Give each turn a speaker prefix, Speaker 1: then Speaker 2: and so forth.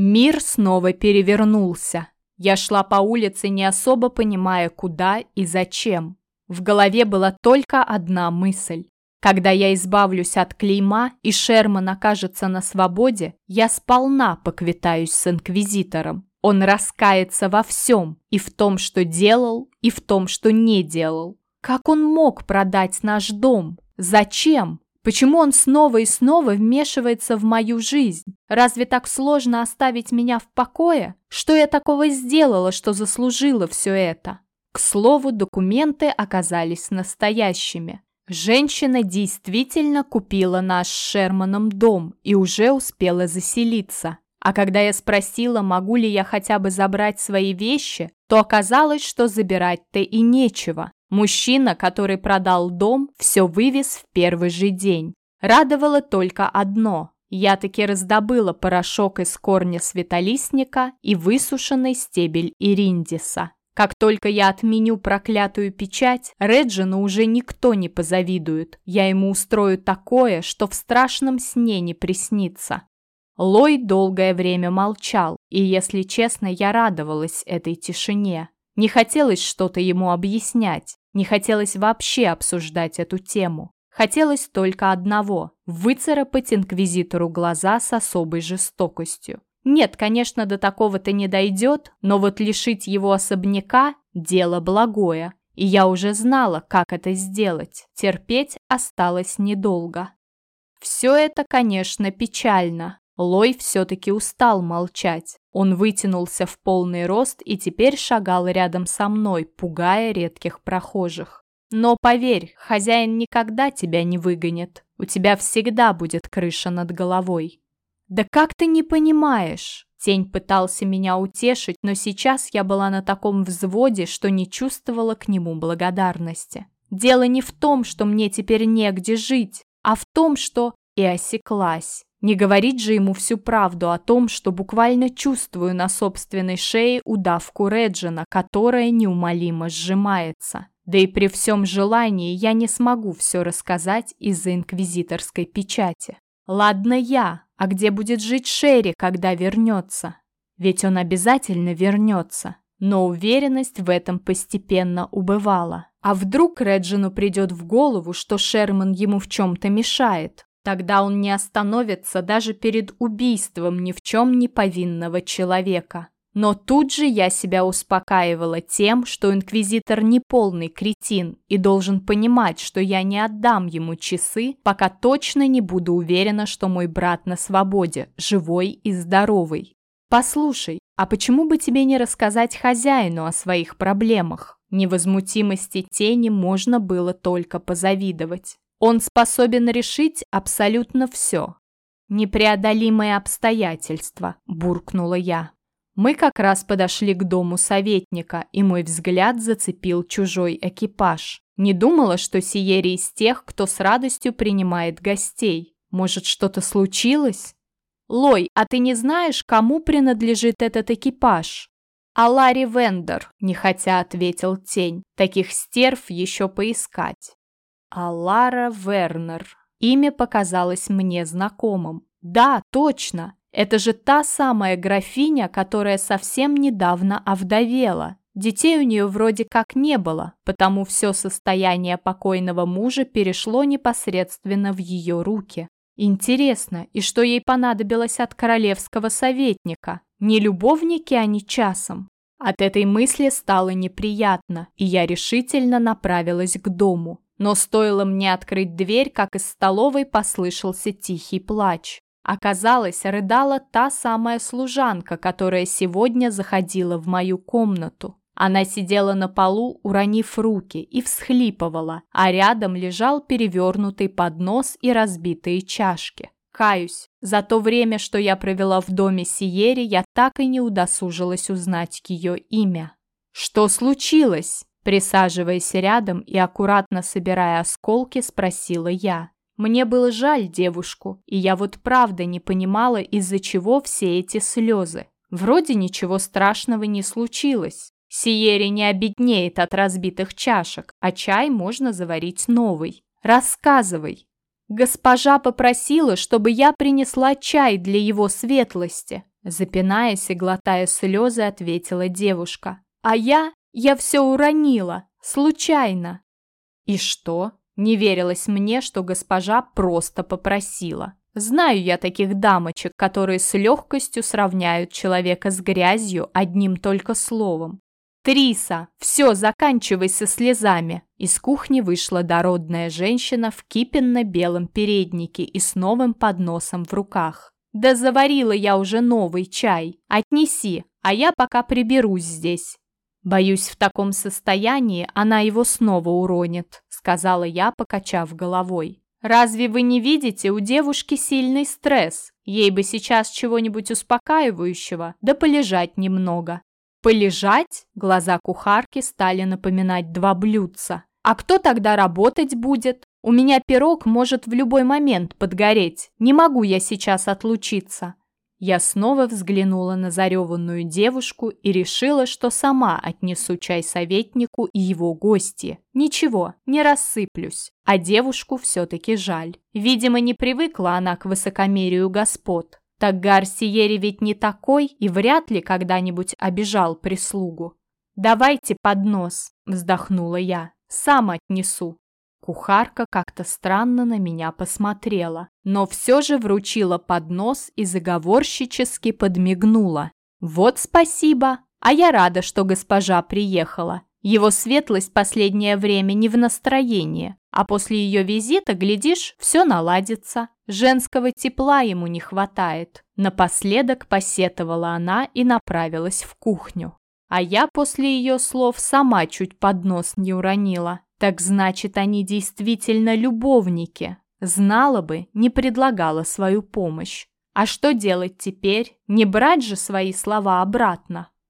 Speaker 1: Мир снова перевернулся. Я шла по улице, не особо понимая, куда и зачем. В голове была только одна мысль. Когда я избавлюсь от клейма и Шерман окажется на свободе, я сполна поквитаюсь с Инквизитором. Он раскается во всем, и в том, что делал, и в том, что не делал. Как он мог продать наш дом? Зачем? Почему он снова и снова вмешивается в мою жизнь? Разве так сложно оставить меня в покое? Что я такого сделала, что заслужила все это? К слову, документы оказались настоящими. Женщина действительно купила наш с Шерманом дом и уже успела заселиться. А когда я спросила, могу ли я хотя бы забрать свои вещи, то оказалось, что забирать-то и нечего. Мужчина, который продал дом, все вывез в первый же день. Радовало только одно. Я таки раздобыла порошок из корня светолистника и высушенный стебель ириндиса. Как только я отменю проклятую печать, Реджину уже никто не позавидует. Я ему устрою такое, что в страшном сне не приснится. Лой долгое время молчал, и, если честно, я радовалась этой тишине. Не хотелось что-то ему объяснять, не хотелось вообще обсуждать эту тему. Хотелось только одного – выцарапать инквизитору глаза с особой жестокостью. Нет, конечно, до такого-то не дойдет, но вот лишить его особняка – дело благое. И я уже знала, как это сделать. Терпеть осталось недолго. Все это, конечно, печально, Лой все-таки устал молчать. Он вытянулся в полный рост и теперь шагал рядом со мной, пугая редких прохожих. Но поверь, хозяин никогда тебя не выгонит. У тебя всегда будет крыша над головой. Да как ты не понимаешь? Тень пытался меня утешить, но сейчас я была на таком взводе, что не чувствовала к нему благодарности. Дело не в том, что мне теперь негде жить, а в том, что... И осеклась. Не говорить же ему всю правду о том, что буквально чувствую на собственной шее удавку Реджина, которая неумолимо сжимается. Да и при всем желании я не смогу все рассказать из-за инквизиторской печати. Ладно я, а где будет жить Шерри, когда вернется? Ведь он обязательно вернется. Но уверенность в этом постепенно убывала. А вдруг Реджину придет в голову, что Шерман ему в чем-то мешает? Тогда он не остановится даже перед убийством ни в чем не повинного человека. Но тут же я себя успокаивала тем, что инквизитор не полный кретин и должен понимать, что я не отдам ему часы, пока точно не буду уверена, что мой брат на свободе, живой и здоровый. «Послушай, а почему бы тебе не рассказать хозяину о своих проблемах?» Невозмутимости тени можно было только позавидовать. Он способен решить абсолютно все. «Непреодолимые обстоятельства», – буркнула я. Мы как раз подошли к дому советника, и мой взгляд зацепил чужой экипаж. Не думала, что Сиери из тех, кто с радостью принимает гостей. Может, что-то случилось? Лой, а ты не знаешь, кому принадлежит этот экипаж? А Ларри Вендер, нехотя ответил тень. Таких стерв еще поискать. А Лара Вернер. Имя показалось мне знакомым. Да, точно. Это же та самая графиня, которая совсем недавно овдовела. Детей у нее вроде как не было, потому все состояние покойного мужа перешло непосредственно в ее руки. Интересно, и что ей понадобилось от королевского советника? Не любовники они часом? От этой мысли стало неприятно, и я решительно направилась к дому. Но стоило мне открыть дверь, как из столовой послышался тихий плач. Оказалось, рыдала та самая служанка, которая сегодня заходила в мою комнату. Она сидела на полу, уронив руки, и всхлипывала, а рядом лежал перевернутый поднос и разбитые чашки. Каюсь, за то время, что я провела в доме Сиери, я так и не удосужилась узнать ее имя. «Что случилось?» Присаживаясь рядом и аккуратно собирая осколки, спросила я. Мне было жаль девушку, и я вот правда не понимала, из-за чего все эти слезы. Вроде ничего страшного не случилось. Сиери не обеднеет от разбитых чашек, а чай можно заварить новый. Рассказывай. Госпожа попросила, чтобы я принесла чай для его светлости. Запинаясь и глотая слезы, ответила девушка. «А я? Я все уронила. Случайно». «И что?» Не верилось мне, что госпожа просто попросила. Знаю я таких дамочек, которые с легкостью сравняют человека с грязью одним только словом. «Триса, все, заканчивай со слезами!» Из кухни вышла дородная женщина в кипенно-белом переднике и с новым подносом в руках. «Да заварила я уже новый чай. Отнеси, а я пока приберусь здесь». «Боюсь, в таком состоянии она его снова уронит», сказала я, покачав головой. «Разве вы не видите, у девушки сильный стресс? Ей бы сейчас чего-нибудь успокаивающего, да полежать немного». «Полежать?» Глаза кухарки стали напоминать два блюдца. «А кто тогда работать будет? У меня пирог может в любой момент подгореть. Не могу я сейчас отлучиться. Я снова взглянула на зареванную девушку и решила, что сама отнесу чай советнику и его гости. Ничего, не рассыплюсь. А девушку все-таки жаль. Видимо, не привыкла она к высокомерию господ. Так Гарсиери ведь не такой и вряд ли когда-нибудь обижал прислугу. «Давайте поднос», – вздохнула я. «Сам отнесу». Кухарка как-то странно на меня посмотрела, но все же вручила поднос и заговорщически подмигнула. «Вот спасибо! А я рада, что госпожа приехала. Его светлость последнее время не в настроении, а после ее визита, глядишь, все наладится. Женского тепла ему не хватает». Напоследок посетовала она и направилась в кухню. А я после ее слов сама чуть поднос не уронила. Так значит, они действительно любовники. Знала бы, не предлагала свою помощь. А что делать теперь? Не брать же свои слова обратно.